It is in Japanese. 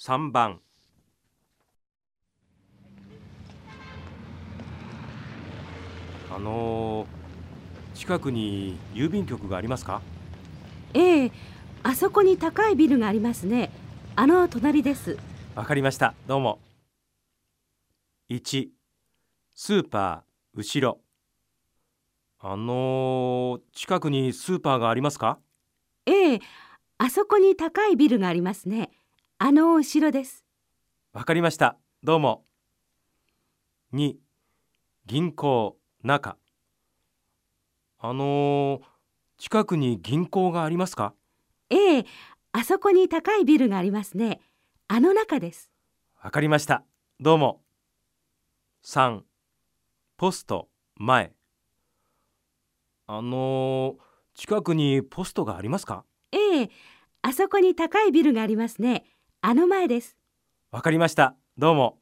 3番。あの近くに郵便局がありますか？ええあそこに高いビルがありますね。あの隣です。わかりました。どうも。1スーパー後ろ。あの近くにスーパーがありますか？ええあそこに高いビルがありますねあの後ろです。わかりました。どうも。2銀行中。あの近くに銀行がありますか？ええあそこに高いビルがありますね。あの中です。わかりました。どうも。3ポスト前。あの近くにポストがありますか？ええあそこに高いビルがありますねあの前です。わかりました。どうも。